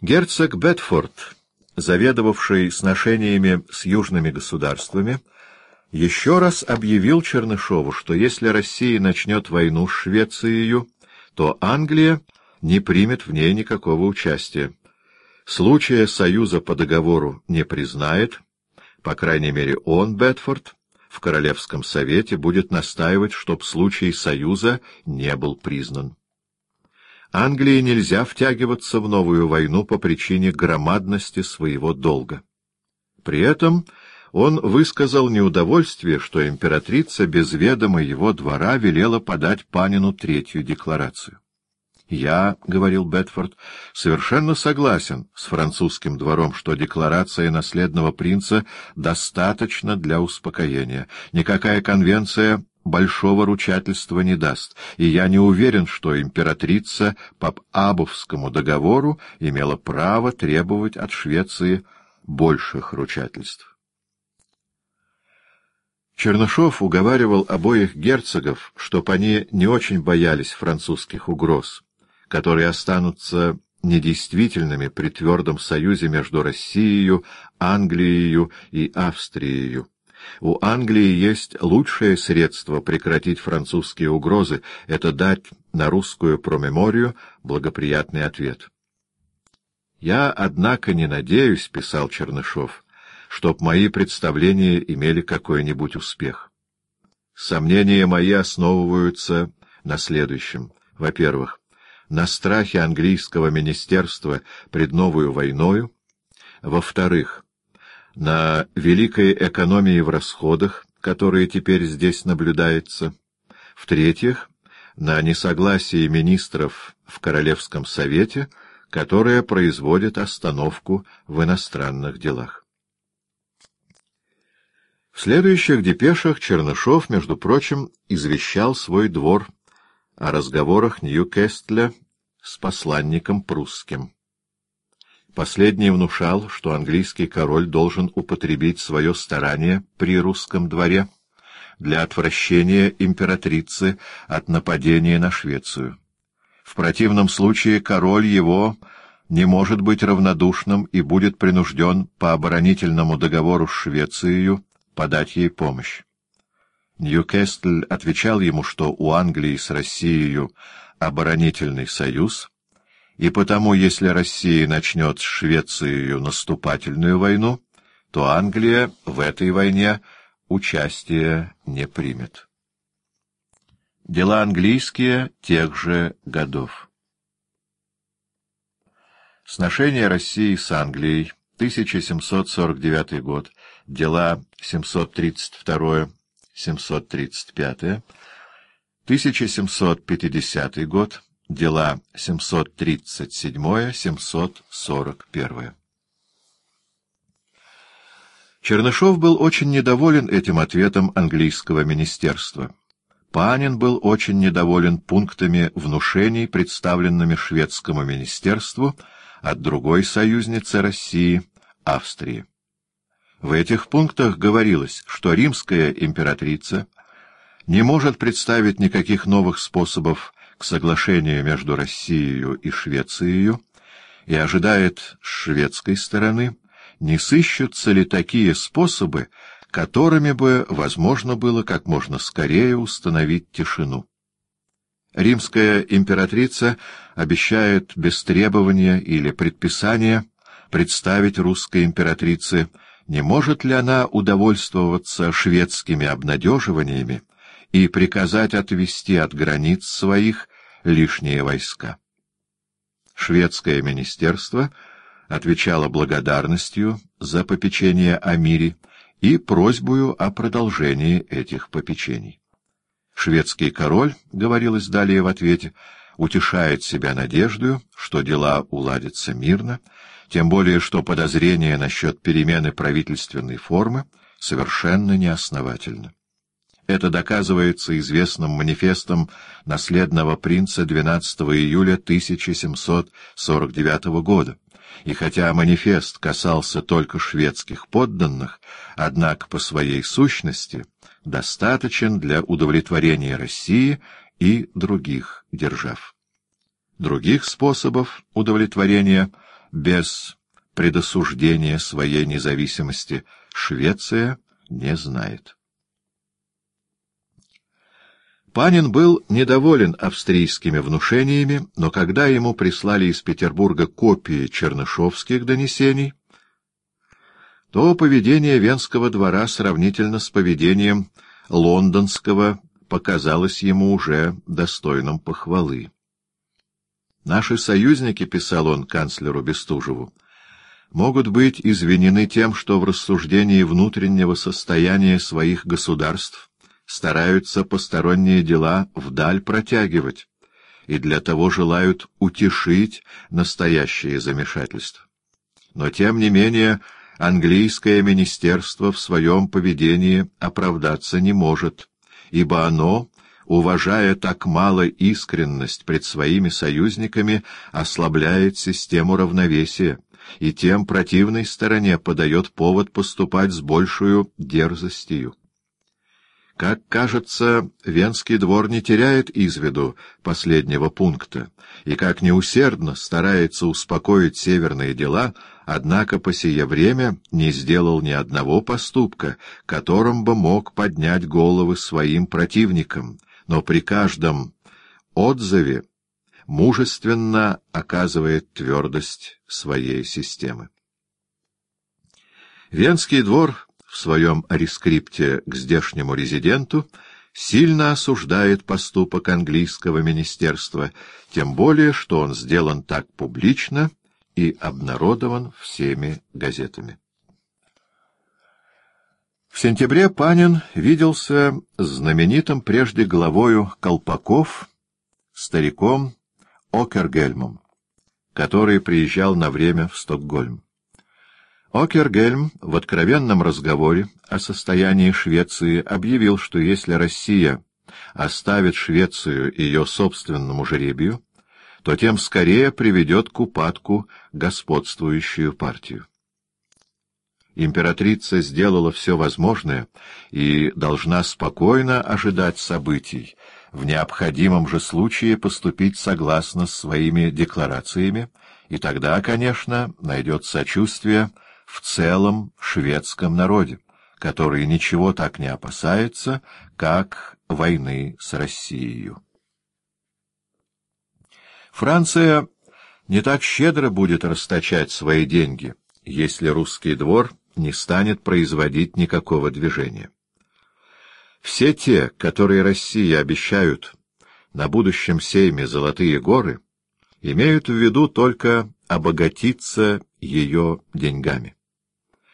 Герцог Бетфорд, заведовавший сношениями с южными государствами, еще раз объявил Чернышову, что если Россия начнет войну с Швецией, то Англия не примет в ней никакого участия. Случая союза по договору не признает, по крайней мере он, Бетфорд, в Королевском совете будет настаивать, чтоб случай союза не был признан. Англии нельзя втягиваться в новую войну по причине громадности своего долга. При этом он высказал неудовольствие, что императрица без ведома его двора велела подать Панину третью декларацию. «Я, — говорил Бетфорд, — совершенно согласен с французским двором, что декларация наследного принца достаточно для успокоения. Никакая конвенция большого ручательства не даст, и я не уверен, что императрица по Абовскому договору имела право требовать от Швеции больших ручательств. Чернышов уговаривал обоих герцогов, чтоб они не очень боялись французских угроз которые останутся недействительными при твердом союзе между Россией, Англией и Австрией. У Англии есть лучшее средство прекратить французские угрозы — это дать на русскую промеморию благоприятный ответ. «Я, однако, не надеюсь, — писал Чернышов, — чтоб мои представления имели какой-нибудь успех. Сомнения мои основываются на следующем. Во-первых, на страхе английского министерства пред новую войною, во-вторых, на великой экономии в расходах, которая теперь здесь наблюдается, в-третьих, на несогласии министров в Королевском совете, которое производит остановку в иностранных делах. В следующих депешах Чернышов, между прочим, извещал свой двор о разговорах Ньюкестля с посланником прусским. Последний внушал, что английский король должен употребить свое старание при русском дворе для отвращения императрицы от нападения на Швецию. В противном случае король его не может быть равнодушным и будет принужден по оборонительному договору с Швецией подать ей помощь. Ньюкесль отвечал ему, что у Англии с Россией оборонительный союз, и потому, если Россия начнет с Швецией наступательную войну, то Англия в этой войне участия не примет. Дела английские тех же годов. Сношение России с Англией, 1749 год, дела 732 735, 1750 год, дела 737-741. Чернышов был очень недоволен этим ответом английского министерства. Панин был очень недоволен пунктами внушений, представленными шведскому министерству от другой союзницы России, Австрии. В этих пунктах говорилось, что римская императрица не может представить никаких новых способов к соглашению между Россией и Швецией и ожидает с шведской стороны, не сыщутся ли такие способы, которыми бы возможно было как можно скорее установить тишину. Римская императрица обещает без требования или предписания представить русской императрице не может ли она удовольствоваться шведскими обнадеживаниями и приказать отвести от границ своих лишние войска? Шведское министерство отвечало благодарностью за попечение о мире и просьбою о продолжении этих попечений. Шведский король, говорилось далее в ответе, утешает себя надеждою, что дела уладятся мирно, тем более что подозрение насчет перемены правительственной формы совершенно неосновательно. Это доказывается известным манифестом наследного принца 12 июля 1749 года, и хотя манифест касался только шведских подданных, однако по своей сущности достаточен для удовлетворения России и других держав. Других способов удовлетворения без предосуждения своей независимости Швеция не знает. Панин был недоволен австрийскими внушениями, но когда ему прислали из Петербурга копии чернышовских донесений, то поведение Венского двора сравнительно с поведением лондонского показалось ему уже достойным похвалы. «Наши союзники», — писал он канцлеру Бестужеву, — «могут быть извинены тем, что в рассуждении внутреннего состояния своих государств стараются посторонние дела вдаль протягивать и для того желают утешить настоящее замешательство. Но, тем не менее, английское министерство в своем поведении оправдаться не может, ибо оно, уважая так мало искренность пред своими союзниками, ослабляет систему равновесия и тем противной стороне подает повод поступать с большую дерзостью. Как кажется, Венский двор не теряет из виду последнего пункта, и как неусердно старается успокоить северные дела, однако по сие время не сделал ни одного поступка, которым бы мог поднять головы своим противникам, но при каждом отзыве мужественно оказывает твердость своей системы. Венский двор в своем рескрипте к здешнему резиденту сильно осуждает поступок английского министерства, тем более, что он сделан так публично и обнародован всеми газетами. В сентябре Панин виделся с знаменитым прежде главою Колпаков, стариком Окергельмом, который приезжал на время в Стокгольм. Окергельм в откровенном разговоре о состоянии Швеции объявил, что если Россия оставит Швецию ее собственному жеребию, то тем скорее приведет к упадку господствующую партию. Императрица сделала все возможное и должна спокойно ожидать событий, в необходимом же случае поступить согласно с своими декларациями, и тогда, конечно, найдет сочувствие в целом шведском народе, который ничего так не опасается, как войны с Россией. Франция не так щедро будет расточать свои деньги, если русский двор не станет производить никакого движения. Все те, которые России обещают на будущем сейме золотые горы, имеют в виду только обогатиться ее деньгами.